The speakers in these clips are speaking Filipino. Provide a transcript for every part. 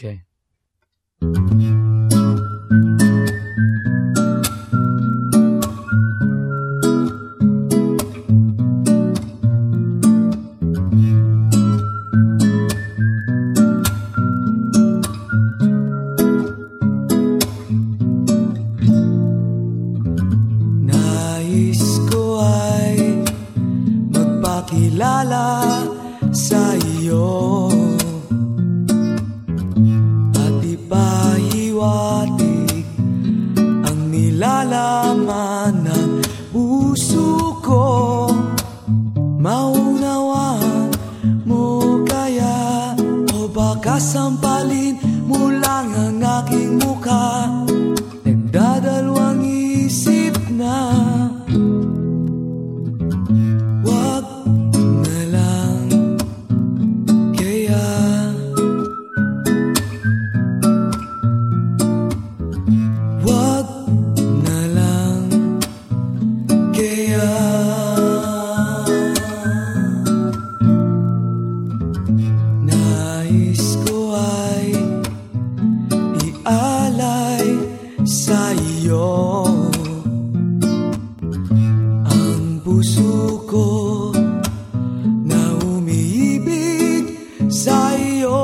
Okay. Magpakilala sa iyo baka sampalin mo lang ang aking mukha. Nagdadalawang isip na Wag na lang. Kaya Wag na lang. Kaya Nais ko ay ialay sa iyo. Ang puso ko na umiibig sa iyo.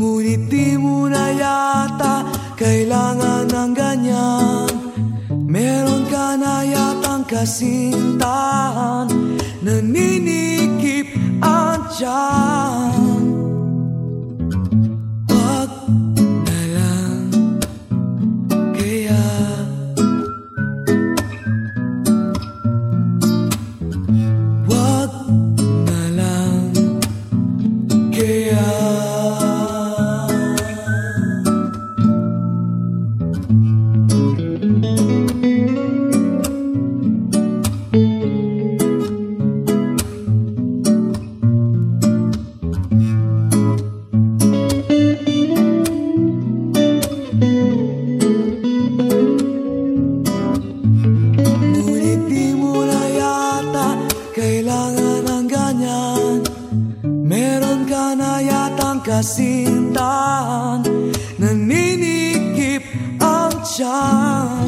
Ngunit di mo na yata kailangan ng ganyan. Meron ka na yatang kasintahan Naninikip ang tiyan kaya kasintahan Naninikip ang tiyan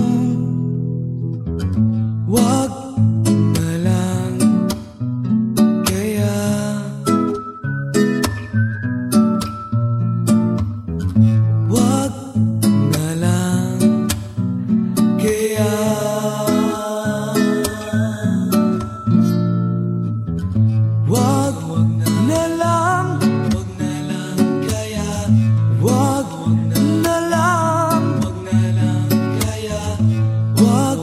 Walk